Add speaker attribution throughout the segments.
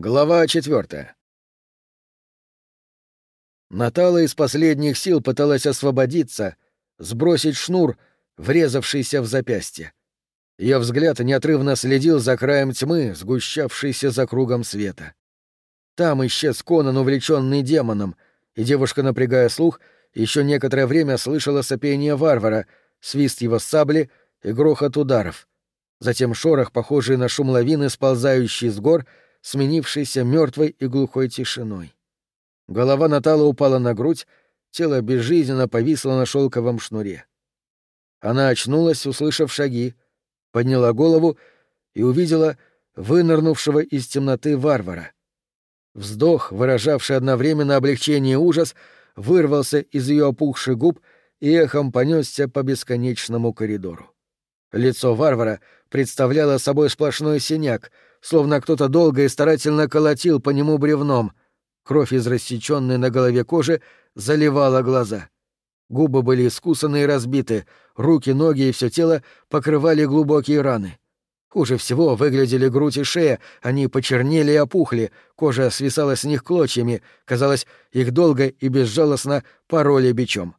Speaker 1: Глава четвертая. Натала из последних сил пыталась освободиться, сбросить шнур, врезавшийся в запястье. Ее взгляд неотрывно следил за краем тьмы, сгущавшейся за кругом света. Там исчез Конан, увлеченный демоном, и девушка, напрягая слух, еще некоторое время слышала сопение варвара, свист его сабли и грохот ударов. Затем шорох, похожий на шум лавины, сползающий с гор — сменившейся мертвой и глухой тишиной. Голова Натала упала на грудь, тело безжизненно повисло на шелковом шнуре. Она очнулась, услышав шаги, подняла голову и увидела вынырнувшего из темноты варвара. Вздох, выражавший одновременно облегчение и ужас, вырвался из ее опухших губ и эхом понесся по бесконечному коридору. Лицо варвара представляло собой сплошной синяк — словно кто-то долго и старательно колотил по нему бревном. Кровь из рассеченной на голове кожи заливала глаза. Губы были искусаны и разбиты, руки, ноги и все тело покрывали глубокие раны. Хуже всего выглядели грудь и шея, они почернели и опухли, кожа свисала с них клочьями, казалось, их долго и безжалостно пороли бичом.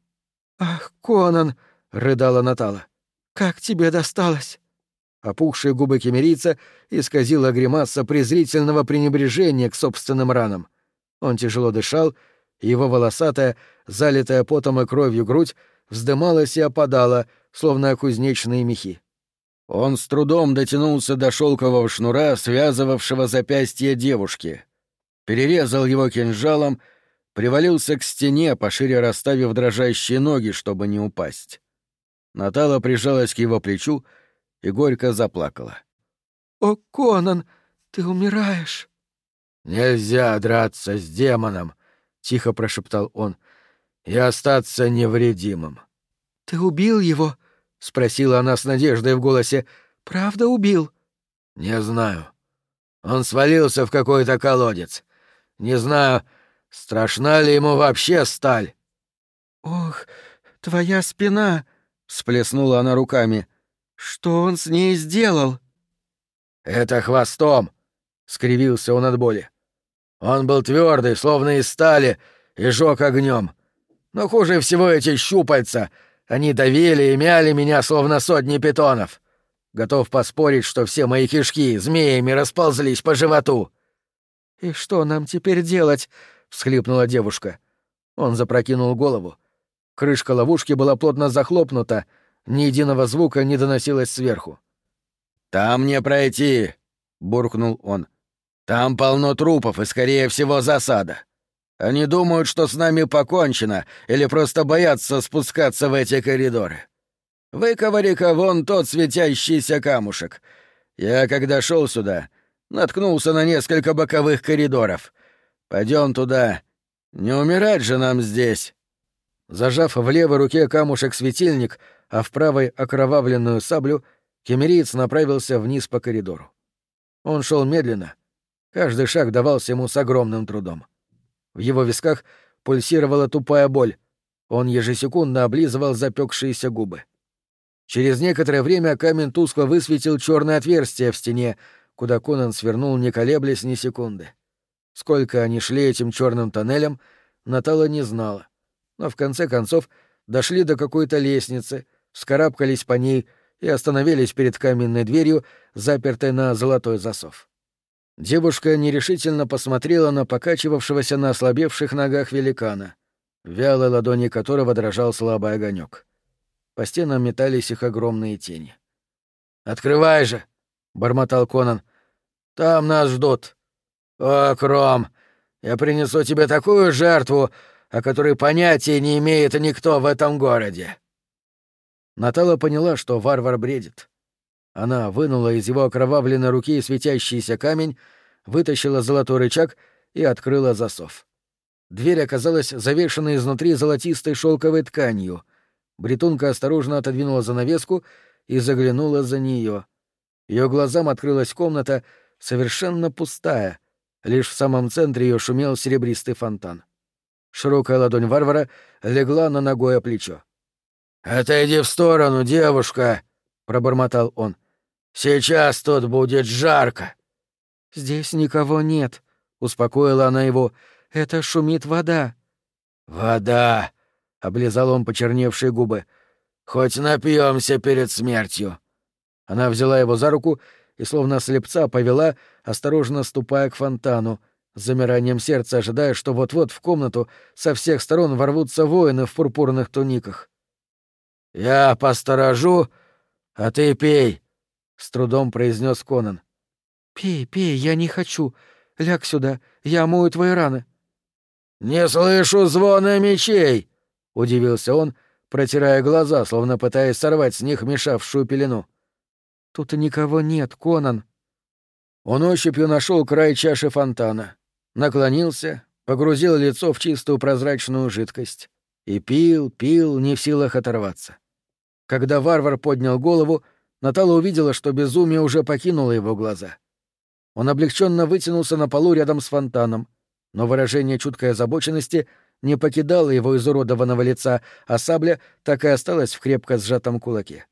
Speaker 1: «Ах, Конан!» — рыдала Натала. «Как тебе досталось?» Опухшие губы кемерийца исказила гримаса презрительного пренебрежения к собственным ранам. Он тяжело дышал, и его волосатая, залитая потом и кровью грудь вздымалась и опадала, словно кузнечные мехи. Он с трудом дотянулся до шелкового шнура, связывавшего запястье девушки. Перерезал его кинжалом, привалился к стене, пошире расставив дрожащие ноги, чтобы не упасть. Натала прижалась к его плечу, и горько заплакала. «О, Конан, ты умираешь!» «Нельзя драться с демоном!» — тихо прошептал он. «И остаться невредимым». «Ты убил его?» — спросила она с надеждой в голосе. «Правда убил?» «Не знаю. Он свалился в какой-то колодец. Не знаю, страшна ли ему вообще сталь». «Ох, твоя спина!» — всплеснула она руками. Что он с ней сделал? Это хвостом, скривился он от боли. Он был твердый, словно из стали, и жёг огнем. Но хуже всего эти щупальца. Они давили и мяли меня, словно сотни питонов. Готов поспорить, что все мои кишки змеями расползлись по животу. «И что нам теперь делать?» — всхлипнула девушка. Он запрокинул голову. Крышка ловушки была плотно захлопнута, ни единого звука не доносилось сверху. «Там не пройти!» — буркнул он. «Там полно трупов и, скорее всего, засада. Они думают, что с нами покончено, или просто боятся спускаться в эти коридоры. Выковыри-ка вон тот светящийся камушек. Я, когда шел сюда, наткнулся на несколько боковых коридоров. Пойдем туда. Не умирать же нам здесь!» Зажав в левой руке камушек-светильник, а в правой окровавленную саблю, кемериец направился вниз по коридору. Он шел медленно. Каждый шаг давался ему с огромным трудом. В его висках пульсировала тупая боль. Он ежесекундно облизывал запекшиеся губы. Через некоторое время камень тускло высветил черное отверстие в стене, куда Конан свернул, не колеблясь ни секунды. Сколько они шли этим черным тоннелем, Натала не знала. Но в конце концов дошли до какой-то лестницы — вскарабкались по ней и остановились перед каменной дверью, запертой на золотой засов. Девушка нерешительно посмотрела на покачивавшегося на ослабевших ногах великана, вялой ладони которого дрожал слабый огонек. По стенам метались их огромные тени. «Открывай же!» — бормотал Конан. «Там нас ждут. О, Кром, я принесу тебе такую жертву, о которой понятия не имеет никто в этом городе». Натала поняла, что варвар бредит. Она вынула из его окровавленной руки светящийся камень, вытащила золотой рычаг и открыла засов. Дверь оказалась завешенной изнутри золотистой шелковой тканью. Бретунка осторожно отодвинула занавеску и заглянула за нее. Ее глазам открылась комната, совершенно пустая. Лишь в самом центре ее шумел серебристый фонтан. Широкая ладонь варвара легла на ногое плечо. «Отойди в сторону, девушка!» — пробормотал он. «Сейчас тут будет жарко!» «Здесь никого нет», — успокоила она его. «Это шумит вода».
Speaker 2: «Вода!» — облизал он почерневшие губы. «Хоть напьемся перед смертью».
Speaker 1: Она взяла его за руку и, словно слепца, повела, осторожно ступая к фонтану, с замиранием сердца ожидая, что вот-вот в комнату со всех сторон ворвутся воины в пурпурных туниках.
Speaker 2: «Я посторожу, а ты пей», — с трудом произнес Конан.
Speaker 1: «Пей, пей, я не хочу. Ляг сюда, я омою твои раны».
Speaker 2: «Не слышу звона мечей!» — удивился он, протирая глаза, словно пытаясь сорвать с них мешавшую пелену.
Speaker 1: «Тут никого нет, Конан».
Speaker 2: Он ощупью нашел край чаши фонтана, наклонился, погрузил лицо в чистую прозрачную жидкость и пил, пил, не в силах оторваться. Когда варвар поднял голову, Натала увидела, что безумие уже покинуло его глаза. Он облегченно вытянулся на полу рядом с фонтаном, но выражение чуткой озабоченности не покидало его изуродованного лица, а сабля так и осталась в крепко сжатом кулаке.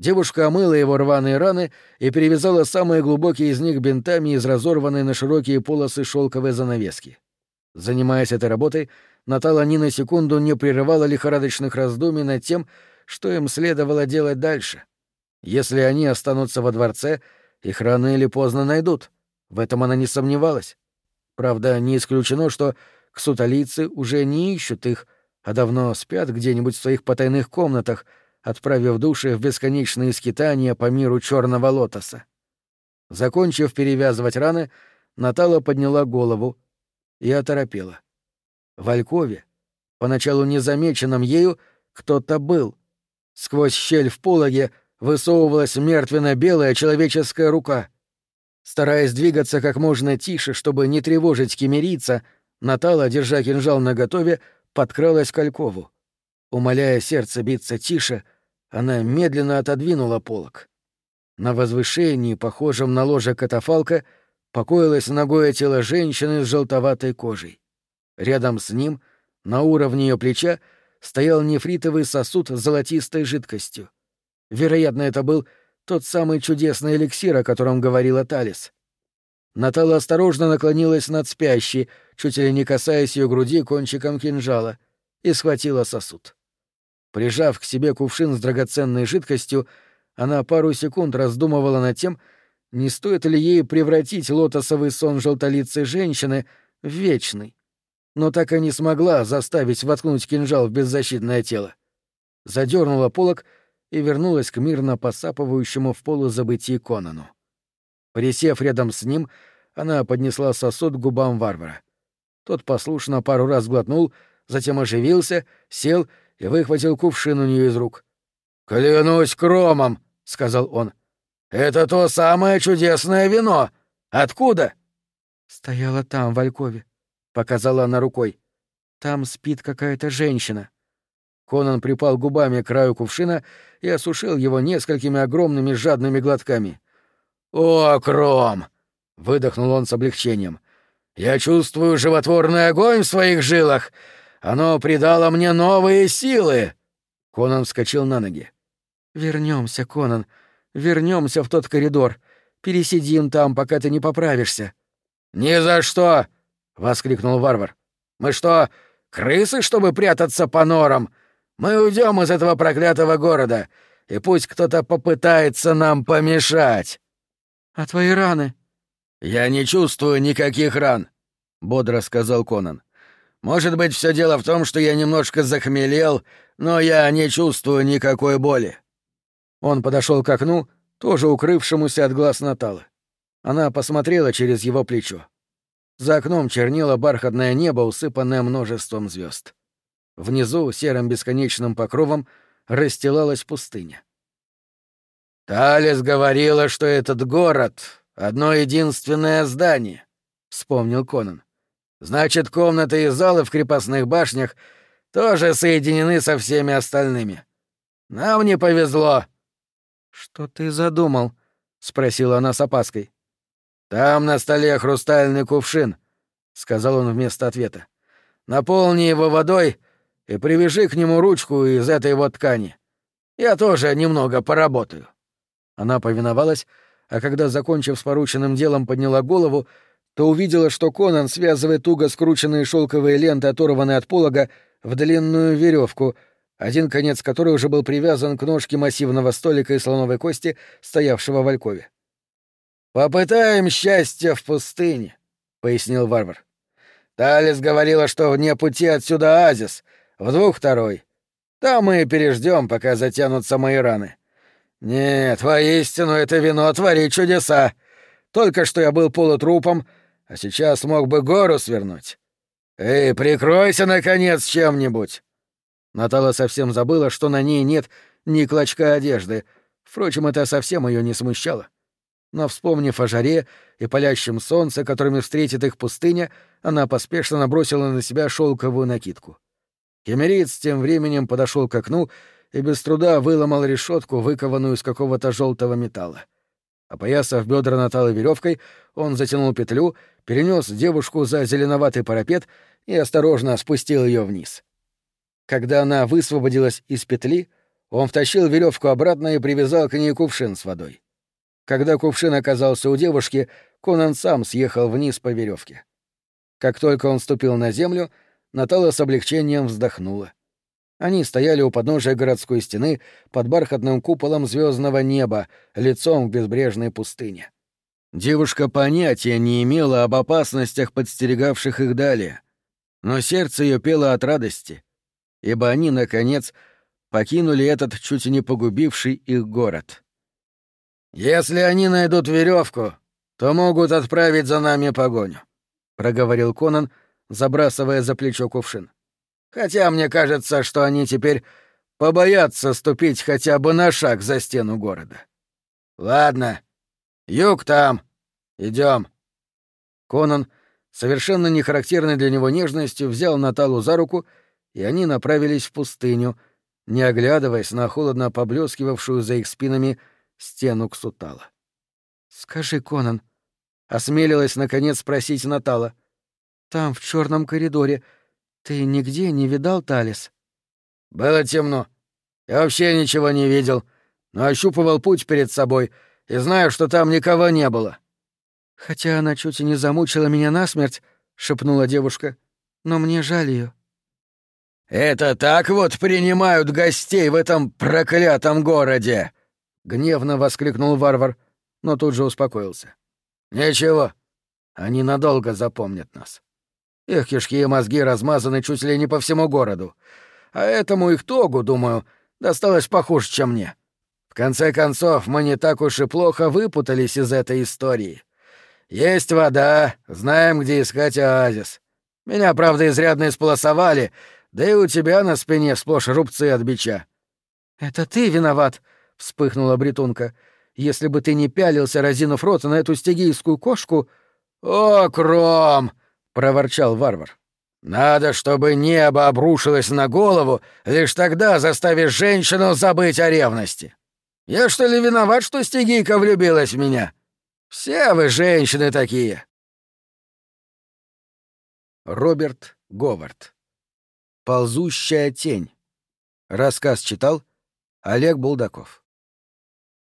Speaker 2: Девушка омыла его рваные раны и перевязала самые глубокие из них бинтами из разорванной на широкие полосы шелковой занавески. Занимаясь этой работой, Натала ни на секунду не прерывала лихорадочных раздумий над тем, что им следовало делать дальше. Если они останутся во дворце, их рано или поздно найдут. В этом она не сомневалась. Правда, не исключено, что ксуталийцы уже не ищут их, а давно спят где-нибудь в своих потайных комнатах — отправив души в бесконечные скитания по миру черного лотоса. Закончив перевязывать раны, Натала подняла голову и оторопела. В Алькове, поначалу незамеченном ею, кто-то был. Сквозь щель в пологе высовывалась мертвенно-белая человеческая рука. Стараясь двигаться как можно тише, чтобы не тревожить кемерийца, Натала, держа кинжал наготове, подкралась к Алькову. Умоляя сердце биться тише, она медленно отодвинула полок. На возвышении, похожем на ложе катафалка, покоилось ногое тело женщины с желтоватой кожей. Рядом с ним, на уровне ее плеча, стоял нефритовый сосуд с золотистой жидкостью. Вероятно, это был тот самый чудесный эликсир, о котором говорила Талис. Натала осторожно наклонилась над спящей, чуть ли не касаясь ее груди кончиком кинжала, и схватила сосуд. Прижав к себе кувшин с драгоценной жидкостью, она пару секунд раздумывала над тем, не стоит ли ей превратить лотосовый сон желтолицей женщины в вечный. Но так и не смогла заставить воткнуть кинжал в беззащитное тело. Задернула полок и вернулась к мирно посапывающему в полузабытии Конану. Присев рядом с ним, она поднесла сосуд к губам варвара. Тот послушно пару раз глотнул, затем оживился, сел и выхватил кувшин у нее из рук. «Клянусь кромом!» — сказал он. «Это то самое чудесное вино! Откуда?»
Speaker 1: «Стояла там, в Алькове», — показала она рукой. «Там спит какая-то женщина».
Speaker 2: Конан припал губами к краю кувшина и осушил его несколькими огромными жадными глотками. «О, Кром!» — выдохнул он с облегчением. «Я чувствую животворный огонь в своих жилах оно придало мне новые силы!» Конан вскочил на ноги.
Speaker 1: Вернемся, Конан, вернемся в тот коридор. Пересидим там, пока ты не поправишься».
Speaker 2: «Ни за что!» — воскликнул варвар. «Мы что, крысы, чтобы прятаться по норам? Мы уйдем из этого проклятого города, и пусть кто-то попытается нам помешать».
Speaker 1: «А твои раны?»
Speaker 2: «Я не чувствую никаких ран», — бодро сказал Конан. Может быть, все дело в том, что я немножко захмелел, но я не чувствую никакой боли». Он подошел к окну, тоже укрывшемуся от глаз Наталы. Она посмотрела через его плечо. За окном чернело бархатное небо, усыпанное множеством звезд. Внизу, серым бесконечным покровом, расстилалась пустыня. «Талис говорила, что этот город — одно единственное здание», — вспомнил Конан. Значит, комнаты и залы в крепостных башнях тоже соединены со всеми остальными. Нам не повезло.
Speaker 1: Что ты задумал? спросила она с опаской.
Speaker 2: Там на столе хрустальный кувшин, сказал он вместо ответа. Наполни его водой и привяжи к нему ручку из этой вот ткани. Я тоже немного поработаю.
Speaker 1: Она повиновалась, а когда, закончив с порученным делом, подняла голову,
Speaker 2: то увидела, что Конан связывает туго скрученные шелковые ленты, оторванные от полога, в длинную веревку, один конец которой уже был привязан к ножке массивного столика из слоновой кости, стоявшего в алькове. «Попытаем счастье в пустыне», — пояснил варвар. «Талис говорила, что вне пути отсюда оазис, в двух второй. Там мы и переждем, пока затянутся мои раны. Нет, воистину это вино творит чудеса. Только что я был полутрупом, а сейчас мог бы гору свернуть. Эй, прикройся, наконец, чем-нибудь!» Натала совсем забыла, что на ней нет ни клочка одежды. Впрочем, это совсем ее не смущало. Но, вспомнив о жаре и палящем солнце, которыми встретит их пустыня, она поспешно набросила на себя шелковую накидку. Кемериец тем временем подошел к окну и без труда выломал решетку, выкованную из какого-то желтого металла. Опоясав бедра Наталы веревкой, он затянул петлю, перенес девушку за зеленоватый парапет и осторожно спустил ее вниз. Когда она высвободилась из петли, он втащил веревку обратно и привязал к ней кувшин с водой. Когда кувшин оказался у девушки, Конан сам съехал вниз по веревке. Как только он ступил на землю, Натала с облегчением вздохнула. Они стояли у подножия городской стены под бархатным куполом звездного неба, лицом к безбрежной пустыне. Девушка понятия не имела об опасностях, подстерегавших их далее. Но сердце ее пело от радости, ибо они, наконец, покинули этот чуть не погубивший их город. «Если они найдут веревку, то могут отправить за нами погоню», — проговорил Конан, забрасывая за плечо кувшин. Хотя мне кажется, что они теперь побоятся ступить хотя бы на шаг за стену города. Ладно, юг там. Идем. Конан, совершенно не характерной для него нежностью, взял Наталу за руку, и они направились в пустыню, не оглядываясь на холодно поблескивавшую за их спинами стену Ксутала. «Скажи, Конан», — осмелилась наконец спросить Натала, — «там, в черном коридоре, — «Ты нигде не видал Талис?» «Было темно. Я вообще ничего не видел, но ощупывал путь перед собой и знаю, что там никого не было». «Хотя она чуть и не замучила меня насмерть», — шепнула девушка, — «но мне жаль ее. «Это так вот принимают гостей в этом проклятом городе!» — гневно воскликнул варвар, но тут же успокоился. «Ничего, они надолго запомнят нас». Их кишки и мозги размазаны чуть ли не по всему городу. А этому их тогу, думаю, досталось похуже, чем мне. В конце концов, мы не так уж и плохо выпутались из этой истории. Есть вода, знаем, где искать оазис. Меня, правда, изрядно исполосовали, да и у тебя на спине сплошь рубцы от бича». «Это ты виноват», — вспыхнула бретунка. «Если бы ты не пялился, разинув рот на эту стегийскую кошку...» «О, Кром!» — проворчал варвар. «Надо, чтобы небо обрушилось на голову, лишь тогда заставишь женщину забыть о ревности. Я что ли виноват, что Стигийка влюбилась в меня? Все вы женщины такие!» Роберт Говард. «Ползущая тень». Рассказ читал Олег Булдаков.